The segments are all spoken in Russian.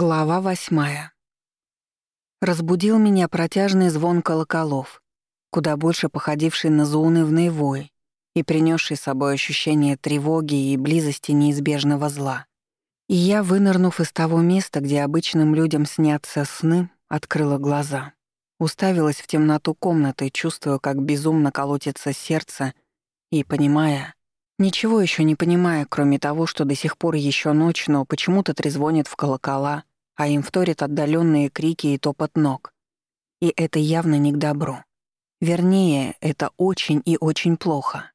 Глава восьмая. Разбудил меня протяжный звон колоколов, куда больше походивший на заунывный вой и принесший с собой ощущение тревоги и близости неизбежного зла. И я, вынырнув из того места, где обычным людям снятся сны, открыла глаза. Уставилась в темноту комнаты, чувствуя, как безумно колотится сердце, и понимая, Ничего еще не понимая, кроме того, что до сих пор еще ночь, но почему-то трезвонит в колокола, а им вторят отдаленные крики и топот ног. И это явно не к добру. Вернее, это очень и очень плохо.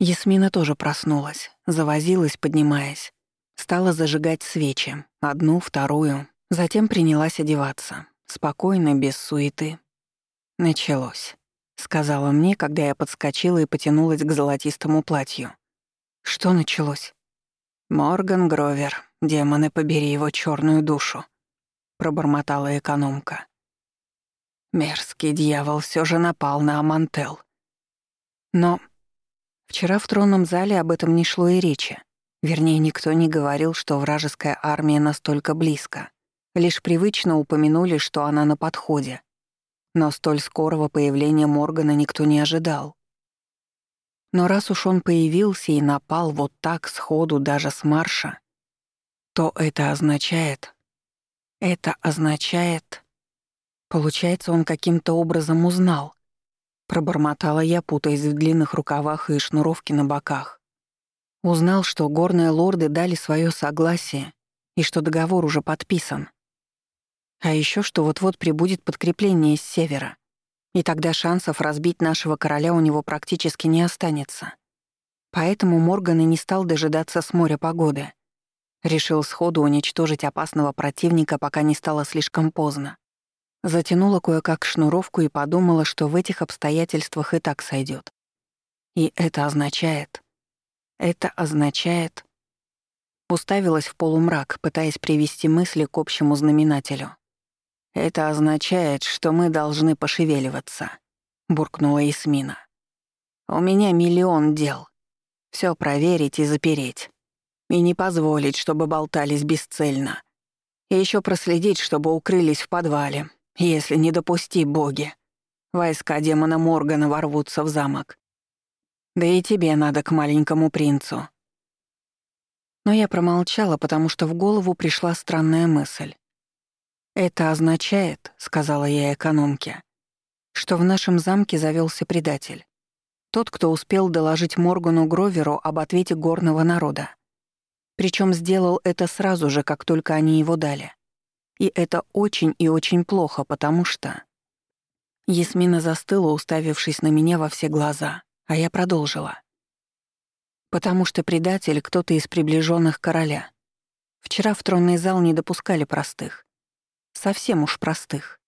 Ясмина тоже проснулась, завозилась, поднимаясь. Стала зажигать свечи, одну, вторую, затем принялась одеваться. Спокойно, без суеты. Началось сказала мне, когда я подскочила и потянулась к золотистому платью. Что началось? Морган Гровер, демоны побери его черную душу, пробормотала экономка. Мерзкий дьявол все же напал на Амантел. Но вчера в тронном зале об этом не шло и речи. Вернее, никто не говорил, что вражеская армия настолько близко. Лишь привычно упомянули, что она на подходе. Но столь скорого появления Моргана никто не ожидал. Но раз уж он появился и напал вот так сходу даже с марша, то это означает... Это означает... Получается, он каким-то образом узнал. Пробормотала я, путаясь в длинных рукавах и шнуровке на боках. Узнал, что горные лорды дали свое согласие и что договор уже подписан. А еще что вот-вот прибудет подкрепление с севера. И тогда шансов разбить нашего короля у него практически не останется. Поэтому Морган и не стал дожидаться с моря погоды. Решил сходу уничтожить опасного противника, пока не стало слишком поздно. Затянула кое-как шнуровку и подумала, что в этих обстоятельствах и так сойдет. И это означает... Это означает... Уставилась в полумрак, пытаясь привести мысли к общему знаменателю. «Это означает, что мы должны пошевеливаться», — буркнула Исмина. «У меня миллион дел. Все проверить и запереть. И не позволить, чтобы болтались бесцельно. И еще проследить, чтобы укрылись в подвале, если не допусти боги. Войска демона Моргана ворвутся в замок. Да и тебе надо к маленькому принцу». Но я промолчала, потому что в голову пришла странная мысль. «Это означает, — сказала я экономке, — что в нашем замке завелся предатель. Тот, кто успел доложить Моргану Гроверу об ответе горного народа. Причем сделал это сразу же, как только они его дали. И это очень и очень плохо, потому что... Ясмина застыла, уставившись на меня во все глаза, а я продолжила. Потому что предатель — кто-то из приближенных короля. Вчера в тронный зал не допускали простых. Совсем уж простых.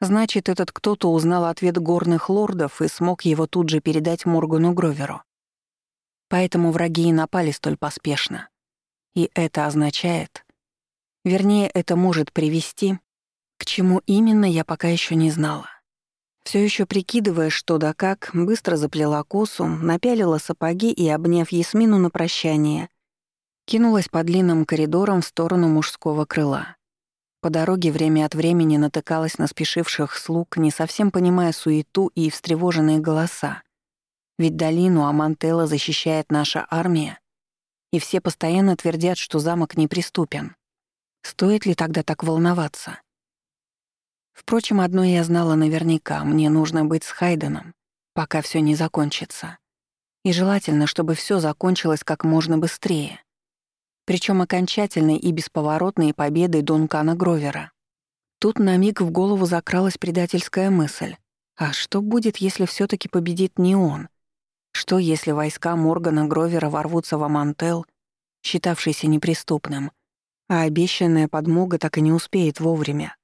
Значит, этот кто-то узнал ответ горных лордов и смог его тут же передать Моргану Гроверу. Поэтому враги и напали столь поспешно. И это означает... Вернее, это может привести... К чему именно, я пока еще не знала. Все еще прикидывая, что да как, быстро заплела косу, напялила сапоги и, обняв Ясмину на прощание, кинулась по длинным коридорам в сторону мужского крыла. По дороге время от времени натыкалась на спешивших слуг, не совсем понимая суету и встревоженные голоса. Ведь долину Амантелла защищает наша армия, и все постоянно твердят, что замок неприступен. Стоит ли тогда так волноваться? Впрочем, одно я знала наверняка — мне нужно быть с Хайденом, пока все не закончится. И желательно, чтобы все закончилось как можно быстрее причем окончательной и бесповоротной победой Дункана Гровера. Тут на миг в голову закралась предательская мысль. А что будет, если все таки победит не он? Что, если войска Моргана Гровера ворвутся в Амантел, считавшийся неприступным, а обещанная подмога так и не успеет вовремя?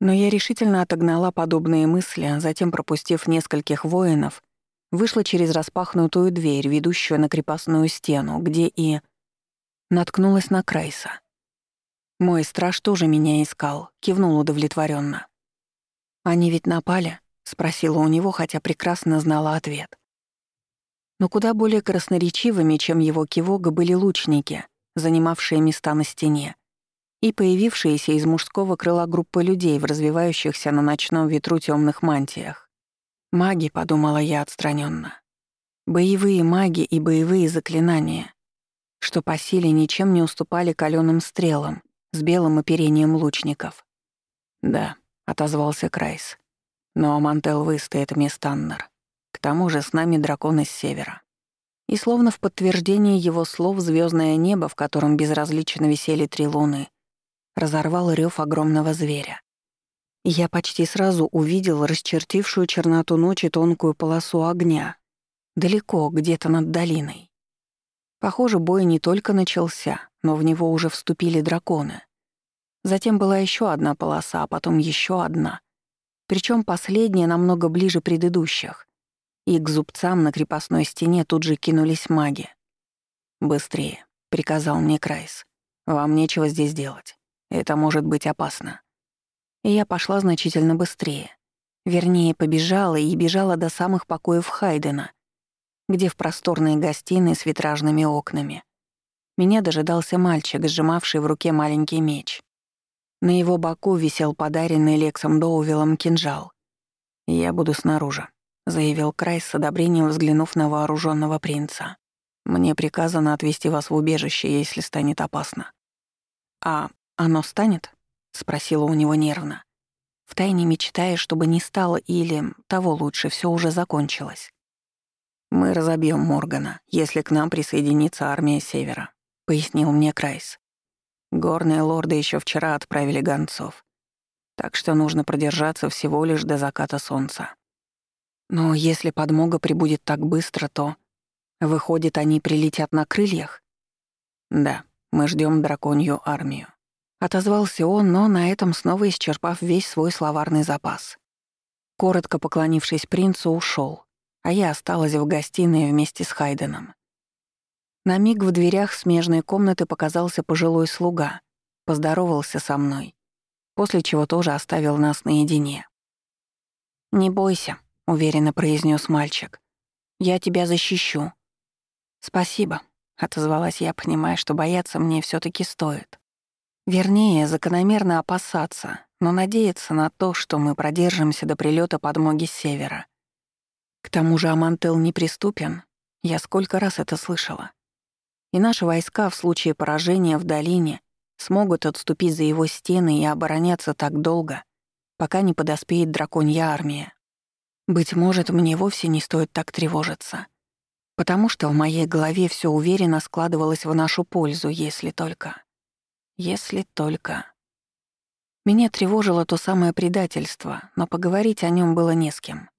Но я решительно отогнала подобные мысли, а затем, пропустив нескольких воинов, вышла через распахнутую дверь, ведущую на крепостную стену, где и наткнулась на Крайса. Мой страж тоже меня искал, кивнул удовлетворенно. «Они ведь напали?» — спросила у него, хотя прекрасно знала ответ. Но куда более красноречивыми, чем его кивок, были лучники, занимавшие места на стене. и появившиеся из мужского крыла группа людей в развивающихся на ночном ветру темных мантиях. «Маги», — подумала я отстраненно. Боевые маги и боевые заклинания, что по силе ничем не уступали каленым стрелам с белым оперением лучников. «Да», — отозвался Крайс. «Но Мантел выстоит, мисс Таннер. К тому же с нами дракон из севера». И словно в подтверждение его слов звездное небо, в котором безразлично висели три луны, разорвал рев огромного зверя. я почти сразу увидел расчертившую черноту ночи тонкую полосу огня, далеко, где-то над долиной. Похоже, бой не только начался, но в него уже вступили драконы. Затем была еще одна полоса, а потом еще одна. Причем последняя намного ближе предыдущих и к зубцам на крепостной стене тут же кинулись маги. «Быстрее», — приказал мне Крайс. «Вам нечего здесь делать. Это может быть опасно». И я пошла значительно быстрее. Вернее, побежала и бежала до самых покоев Хайдена, где в просторной гостиной с витражными окнами. Меня дожидался мальчик, сжимавший в руке маленький меч. На его боку висел подаренный Лексом Доувиллом кинжал. «Я буду снаружи», заявил Крайс с одобрением, взглянув на вооруженного принца. «Мне приказано отвезти вас в убежище, если станет опасно». «А оно станет?» — спросила у него нервно. Втайне мечтая, чтобы не стало или, того лучше, все уже закончилось. «Мы разобьем Моргана, если к нам присоединится армия Севера», — пояснил мне Крайс. «Горные лорды еще вчера отправили гонцов, так что нужно продержаться всего лишь до заката солнца». Но если подмога прибудет так быстро, то... Выходит, они прилетят на крыльях? Да, мы ждем драконью армию. Отозвался он, но на этом снова исчерпав весь свой словарный запас. Коротко поклонившись принцу, ушел, а я осталась в гостиной вместе с Хайденом. На миг в дверях смежной комнаты показался пожилой слуга, поздоровался со мной, после чего тоже оставил нас наедине. «Не бойся», уверенно произнес мальчик. Я тебя защищу. Спасибо, отозвалась я, понимая, что бояться мне все таки стоит. Вернее, закономерно опасаться, но надеяться на то, что мы продержимся до прилета подмоги с севера. К тому же Амантел неприступен, я сколько раз это слышала. И наши войска в случае поражения в долине смогут отступить за его стены и обороняться так долго, пока не подоспеет драконья армия. Быть может, мне вовсе не стоит так тревожиться, потому что в моей голове все уверенно складывалось в нашу пользу, если только... Если только... Меня тревожило то самое предательство, но поговорить о нем было не с кем.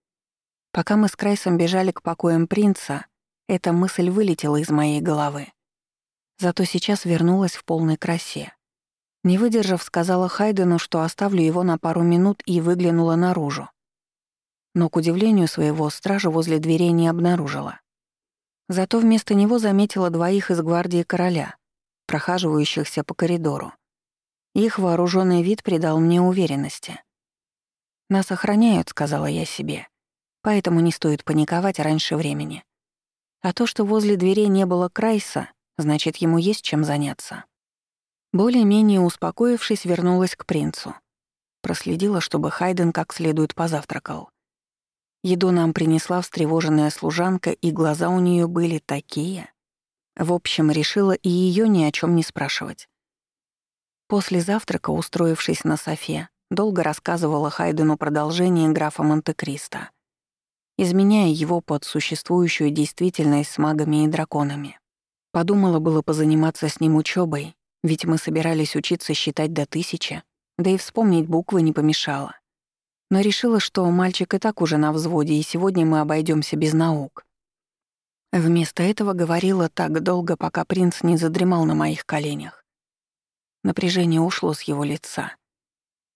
Пока мы с Крайсом бежали к покоям принца, эта мысль вылетела из моей головы. Зато сейчас вернулась в полной красе. Не выдержав, сказала Хайдену, что оставлю его на пару минут и выглянула наружу но, к удивлению своего, стража возле дверей не обнаружила. Зато вместо него заметила двоих из гвардии короля, прохаживающихся по коридору. Их вооруженный вид придал мне уверенности. «Нас охраняют», — сказала я себе, «поэтому не стоит паниковать раньше времени. А то, что возле дверей не было Крайса, значит, ему есть чем заняться». Более-менее успокоившись, вернулась к принцу. Проследила, чтобы Хайден как следует позавтракал. Еду нам принесла встревоженная служанка, и глаза у нее были такие. В общем, решила и ее ни о чем не спрашивать. После завтрака, устроившись на софе, долго рассказывала Хайдену продолжение графа Монте-Кристо, изменяя его под существующую действительность с магами и драконами. Подумала было позаниматься с ним учебой, ведь мы собирались учиться считать до тысячи, да и вспомнить буквы не помешало но решила, что мальчик и так уже на взводе, и сегодня мы обойдемся без наук. Вместо этого говорила так долго, пока принц не задремал на моих коленях. Напряжение ушло с его лица.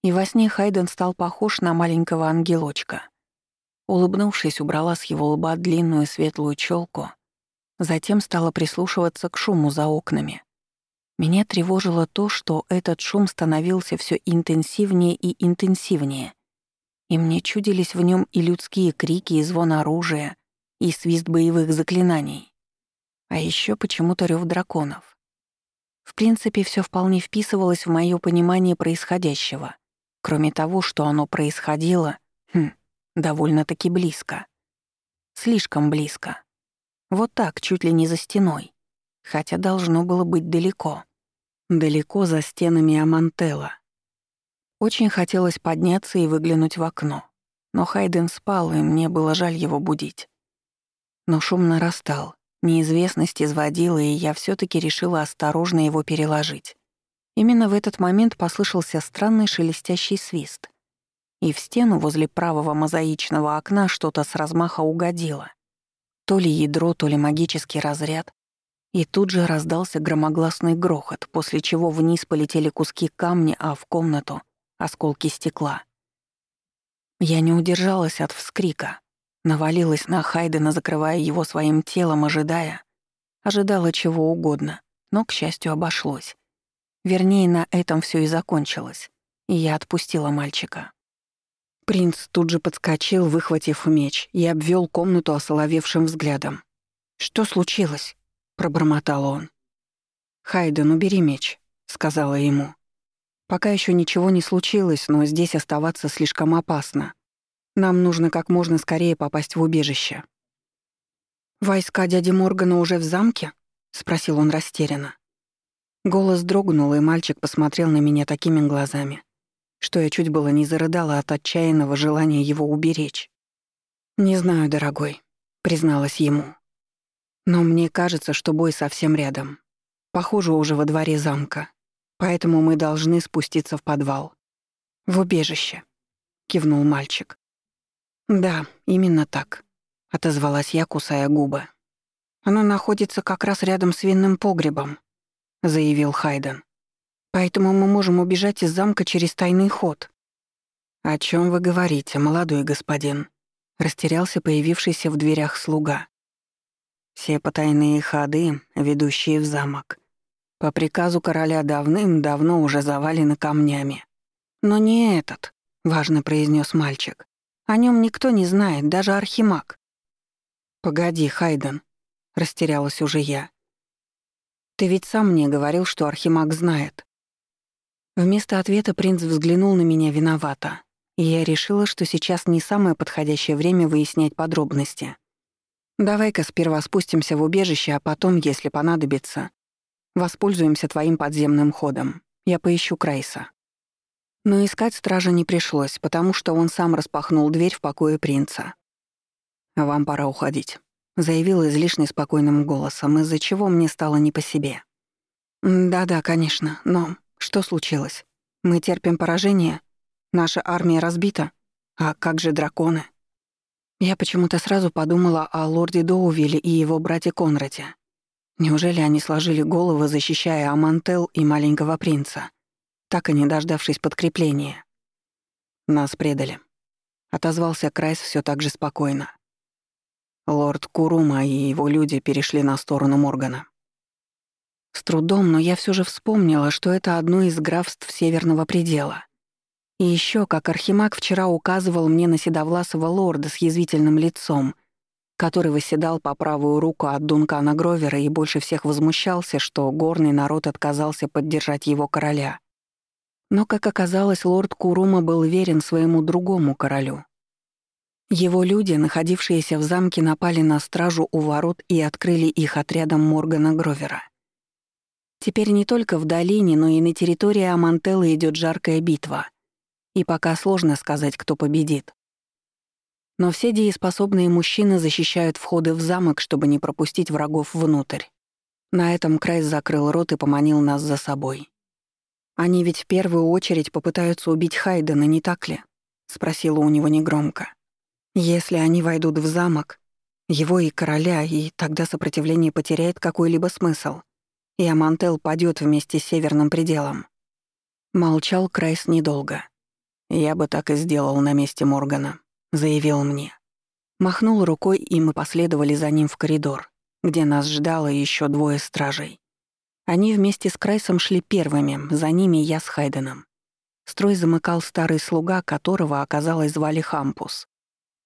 И во сне Хайден стал похож на маленького ангелочка. Улыбнувшись, убрала с его лба длинную светлую челку, затем стала прислушиваться к шуму за окнами. Меня тревожило то, что этот шум становился все интенсивнее и интенсивнее — и мне чудились в нем и людские крики, и звон оружия, и свист боевых заклинаний. А еще почему-то рев драконов. В принципе, все вполне вписывалось в моё понимание происходящего, кроме того, что оно происходило, хм, довольно-таки близко. Слишком близко. Вот так, чуть ли не за стеной. Хотя должно было быть далеко. Далеко за стенами Амантелла. Очень хотелось подняться и выглянуть в окно. Но Хайден спал, и мне было жаль его будить. Но шум нарастал, неизвестность изводила, и я все таки решила осторожно его переложить. Именно в этот момент послышался странный шелестящий свист. И в стену возле правого мозаичного окна что-то с размаха угодило. То ли ядро, то ли магический разряд. И тут же раздался громогласный грохот, после чего вниз полетели куски камня, а в комнату — осколки стекла. Я не удержалась от вскрика. Навалилась на Хайдена, закрывая его своим телом, ожидая. Ожидала чего угодно, но, к счастью, обошлось. Вернее, на этом все и закончилось. И я отпустила мальчика. Принц тут же подскочил, выхватив меч, и обвел комнату осоловевшим взглядом. «Что случилось?» — пробормотал он. «Хайден, убери меч», — сказала ему. «Пока еще ничего не случилось, но здесь оставаться слишком опасно. Нам нужно как можно скорее попасть в убежище». «Войска дяди Моргана уже в замке?» — спросил он растерянно. Голос дрогнул, и мальчик посмотрел на меня такими глазами, что я чуть было не зарыдала от отчаянного желания его уберечь. «Не знаю, дорогой», — призналась ему. Но мне кажется, что бой совсем рядом. Похоже, уже во дворе замка. Поэтому мы должны спуститься в подвал. В убежище», — кивнул мальчик. «Да, именно так», — отозвалась я, кусая губы. «Оно находится как раз рядом с винным погребом», — заявил Хайден. «Поэтому мы можем убежать из замка через тайный ход». «О чем вы говорите, молодой господин?» — растерялся появившийся в дверях слуга. Все потайные ходы, ведущие в замок, по приказу короля давным-давно уже завалены камнями. Но не этот, важно произнес мальчик. О нем никто не знает, даже архимаг. Погоди, Хайден, растерялась уже я. Ты ведь сам мне говорил, что архимаг знает. Вместо ответа принц взглянул на меня виновато, и я решила, что сейчас не самое подходящее время выяснять подробности. Давай-ка сперва спустимся в убежище, а потом, если понадобится, воспользуемся твоим подземным ходом. Я поищу Крайса». Но искать стража не пришлось, потому что он сам распахнул дверь в покое принца. «Вам пора уходить», — заявил излишне спокойным голосом, из-за чего мне стало не по себе. «Да-да, конечно, но что случилось? Мы терпим поражение? Наша армия разбита? А как же драконы?» Я почему-то сразу подумала о лорде Доувиле и его брате Конраде. Неужели они сложили головы, защищая Амантел и маленького принца, так и не дождавшись подкрепления? Нас предали. Отозвался Крайс все так же спокойно. Лорд Курума и его люди перешли на сторону Моргана. С трудом, но я все же вспомнила, что это одно из графств Северного предела. И еще, как Архимаг вчера указывал мне на седовласого лорда с язвительным лицом, который восседал по правую руку от Дункана Гровера и больше всех возмущался, что горный народ отказался поддержать его короля. Но, как оказалось, лорд Курума был верен своему другому королю. Его люди, находившиеся в замке, напали на стражу у ворот и открыли их отрядом Моргана Гровера. Теперь не только в долине, но и на территории Амантеллы идет жаркая битва — и пока сложно сказать, кто победит. Но все дееспособные мужчины защищают входы в замок, чтобы не пропустить врагов внутрь. На этом Крайс закрыл рот и поманил нас за собой. «Они ведь в первую очередь попытаются убить Хайдена, не так ли?» — спросила у него негромко. «Если они войдут в замок, его и короля, и тогда сопротивление потеряет какой-либо смысл, и Амантел падёт вместе с северным пределом». Молчал Крайс недолго. «Я бы так и сделал на месте Моргана», — заявил мне. Махнул рукой, и мы последовали за ним в коридор, где нас ждало еще двое стражей. Они вместе с Крайсом шли первыми, за ними я с Хайденом. Строй замыкал старый слуга, которого, оказалось, звали Хампус.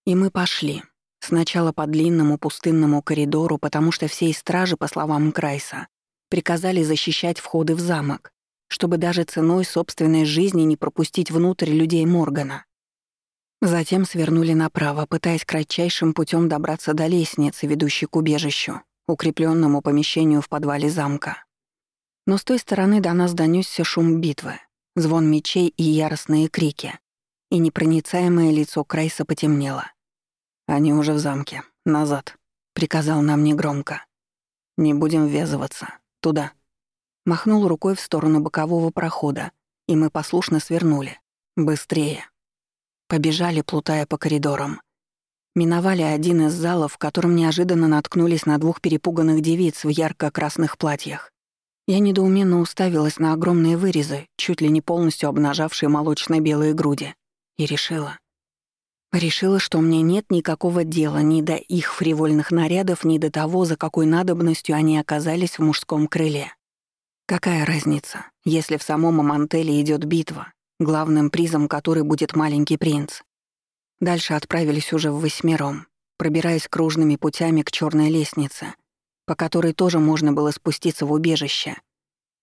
И мы пошли. Сначала по длинному пустынному коридору, потому что всей стражи, по словам Крайса, Приказали защищать входы в замок, чтобы даже ценой собственной жизни не пропустить внутрь людей Моргана. Затем свернули направо, пытаясь кратчайшим путем добраться до лестницы, ведущей к убежищу, укрепленному помещению в подвале замка. Но с той стороны до нас донесся шум битвы, звон мечей и яростные крики, и непроницаемое лицо Крайса потемнело. «Они уже в замке. Назад», — приказал нам негромко. «Не будем ввязываться. Туда». Махнул рукой в сторону бокового прохода, и мы послушно свернули. «Быстрее». Побежали, плутая по коридорам. Миновали один из залов, в котором неожиданно наткнулись на двух перепуганных девиц в ярко-красных платьях. Я недоуменно уставилась на огромные вырезы, чуть ли не полностью обнажавшие молочно-белые груди, и решила. Решила, что мне нет никакого дела ни до их фривольных нарядов, ни до того, за какой надобностью они оказались в мужском крыле. Какая разница, если в самом Амантеле идет битва, главным призом которой будет маленький принц. Дальше отправились уже в восьмером, пробираясь кружными путями к черной лестнице, по которой тоже можно было спуститься в убежище.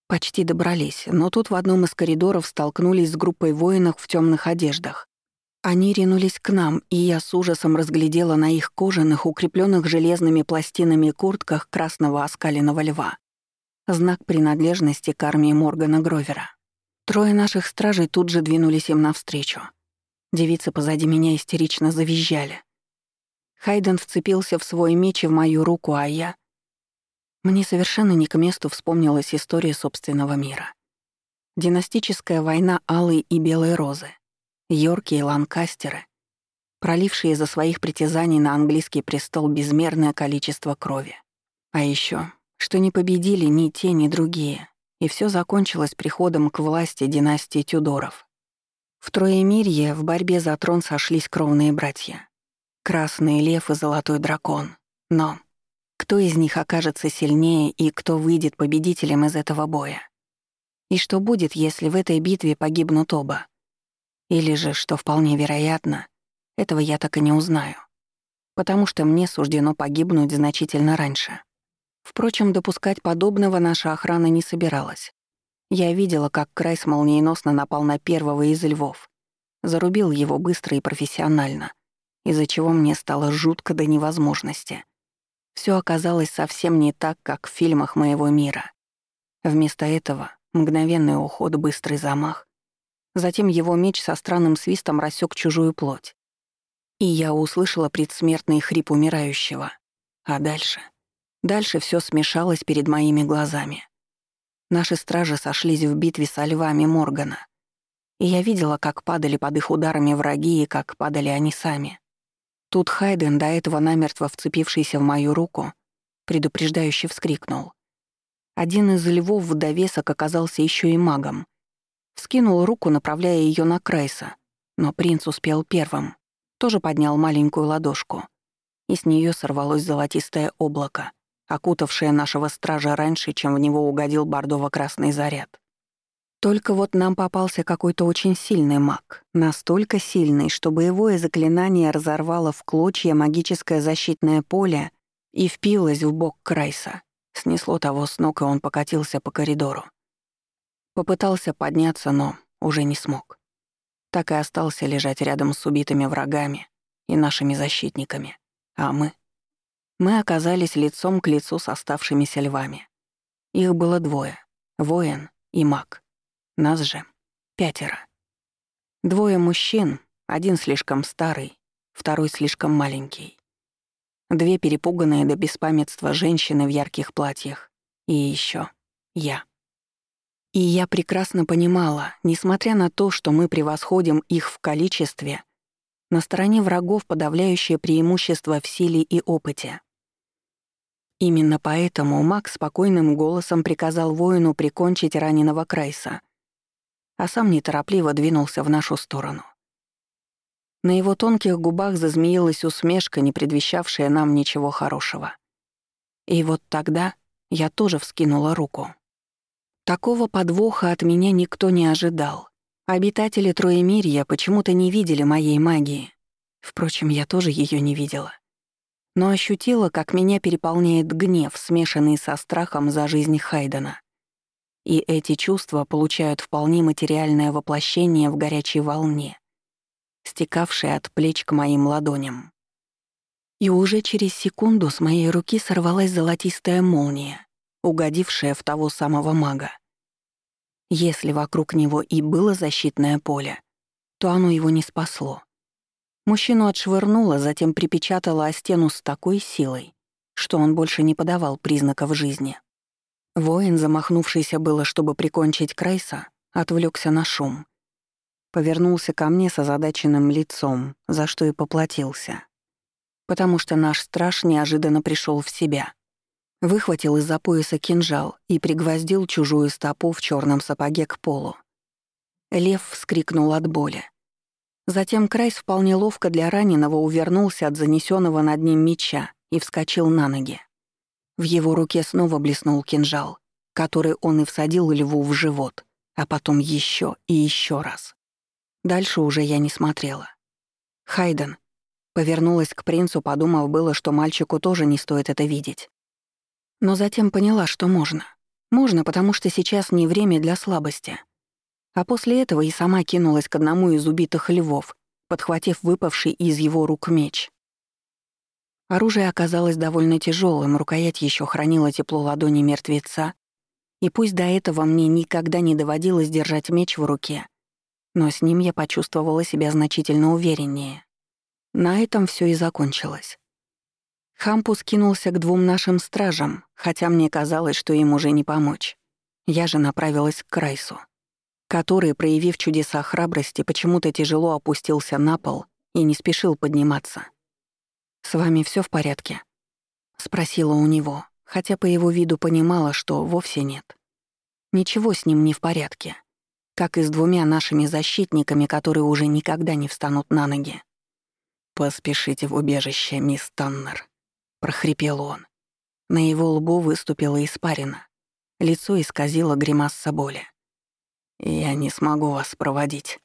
Почти добрались, но тут в одном из коридоров столкнулись с группой воинов в темных одеждах. Они ринулись к нам, и я с ужасом разглядела на их кожаных, укрепленных железными пластинами куртках красного оскаленного льва. Знак принадлежности к армии Моргана Гровера. Трое наших стражей тут же двинулись им навстречу. Девицы позади меня истерично завизжали. Хайден вцепился в свой меч и в мою руку, а я... Мне совершенно не к месту вспомнилась история собственного мира. Династическая война Алой и Белой Розы. Йорки и Ланкастеры, пролившие за своих притязаний на английский престол безмерное количество крови. А еще, что не победили ни те, ни другие, и все закончилось приходом к власти династии Тюдоров. В Троемирье в борьбе за трон сошлись кровные братья. Красный лев и золотой дракон. Но кто из них окажется сильнее и кто выйдет победителем из этого боя? И что будет, если в этой битве погибнут оба? Или же, что вполне вероятно, этого я так и не узнаю. Потому что мне суждено погибнуть значительно раньше. Впрочем, допускать подобного наша охрана не собиралась. Я видела, как Крайс молниеносно напал на первого из львов. Зарубил его быстро и профессионально, из-за чего мне стало жутко до невозможности. Все оказалось совсем не так, как в фильмах моего мира. Вместо этого мгновенный уход, быстрый замах. Затем его меч со странным свистом рассек чужую плоть. И я услышала предсмертный хрип умирающего. А дальше... Дальше все смешалось перед моими глазами. Наши стражи сошлись в битве со львами Моргана. И я видела, как падали под их ударами враги и как падали они сами. Тут Хайден, до этого намертво вцепившийся в мою руку, предупреждающе вскрикнул. Один из львов в довесок оказался еще и магом. Скинул руку, направляя ее на Крайса, но принц успел первым. Тоже поднял маленькую ладошку, и с нее сорвалось золотистое облако окутавшая нашего стража раньше, чем в него угодил бордово-красный заряд. Только вот нам попался какой-то очень сильный маг, настолько сильный, что боевое заклинание разорвало в клочья магическое защитное поле и впилось в бок Крайса. Снесло того с ног, и он покатился по коридору. Попытался подняться, но уже не смог. Так и остался лежать рядом с убитыми врагами и нашими защитниками. А мы мы оказались лицом к лицу с оставшимися львами. Их было двое — воин и маг. Нас же пятеро. Двое мужчин, один слишком старый, второй слишком маленький. Две перепуганные до беспамятства женщины в ярких платьях. И еще я. И я прекрасно понимала, несмотря на то, что мы превосходим их в количестве, на стороне врагов подавляющее преимущество в силе и опыте. Именно поэтому Макс спокойным голосом приказал воину прикончить раненого Крайса, а сам неторопливо двинулся в нашу сторону. На его тонких губах зазмеилась усмешка, не предвещавшая нам ничего хорошего. И вот тогда я тоже вскинула руку. Такого подвоха от меня никто не ожидал. Обитатели Троемирья почему-то не видели моей магии. Впрочем, я тоже ее не видела. Но ощутила, как меня переполняет гнев, смешанный со страхом за жизнь Хайдена. И эти чувства получают вполне материальное воплощение в горячей волне, стекавшей от плеч к моим ладоням. И уже через секунду с моей руки сорвалась золотистая молния, угодившая в того самого мага. Если вокруг него и было защитное поле, то оно его не спасло. Мужчину отшвырнуло, затем припечатало о стену с такой силой, что он больше не подавал признаков жизни. Воин, замахнувшийся было, чтобы прикончить Крайса, отвлекся на шум. Повернулся ко мне с озадаченным лицом, за что и поплатился. Потому что наш страж неожиданно пришел в себя. Выхватил из-за пояса кинжал и пригвоздил чужую стопу в черном сапоге к полу. Лев вскрикнул от боли. Затем Крайс вполне ловко для раненого увернулся от занесенного над ним меча и вскочил на ноги. В его руке снова блеснул кинжал, который он и всадил льву в живот, а потом еще и еще раз. Дальше уже я не смотрела. Хайден повернулась к принцу, подумав было, что мальчику тоже не стоит это видеть. Но затем поняла, что можно. Можно, потому что сейчас не время для слабости. А после этого и сама кинулась к одному из убитых львов, подхватив выпавший из его рук меч. Оружие оказалось довольно тяжелым, рукоять еще хранила тепло ладони мертвеца, и пусть до этого мне никогда не доводилось держать меч в руке, но с ним я почувствовала себя значительно увереннее. На этом все и закончилось. Хампус кинулся к двум нашим стражам, хотя мне казалось, что им уже не помочь. Я же направилась к Крайсу который, проявив чудеса храбрости, почему-то тяжело опустился на пол и не спешил подниматься. «С вами все в порядке?» — спросила у него, хотя по его виду понимала, что вовсе нет. Ничего с ним не в порядке, как и с двумя нашими защитниками, которые уже никогда не встанут на ноги. «Поспешите в убежище, мисс Таннер», — прохрипел он. На его лбу выступила испарина. Лицо исказило гримаса боли. «Я не смогу вас проводить».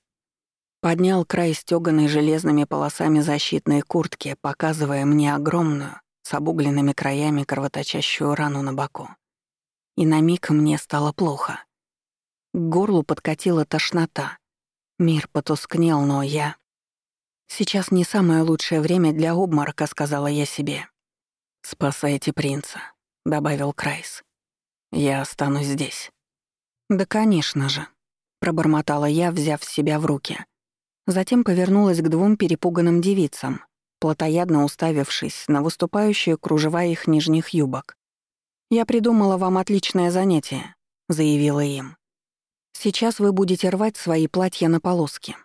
Поднял край стёганой железными полосами защитной куртки, показывая мне огромную, с обугленными краями кровоточащую рану на боку. И на миг мне стало плохо. К горлу подкатила тошнота. Мир потускнел, но я... «Сейчас не самое лучшее время для обморока», — сказала я себе. «Спасайте принца», — добавил Крайс. «Я останусь здесь». «Да, конечно же», пробормотала я, взяв себя в руки. Затем повернулась к двум перепуганным девицам, плотоядно уставившись на выступающие кружева их нижних юбок. «Я придумала вам отличное занятие», — заявила им. «Сейчас вы будете рвать свои платья на полоски.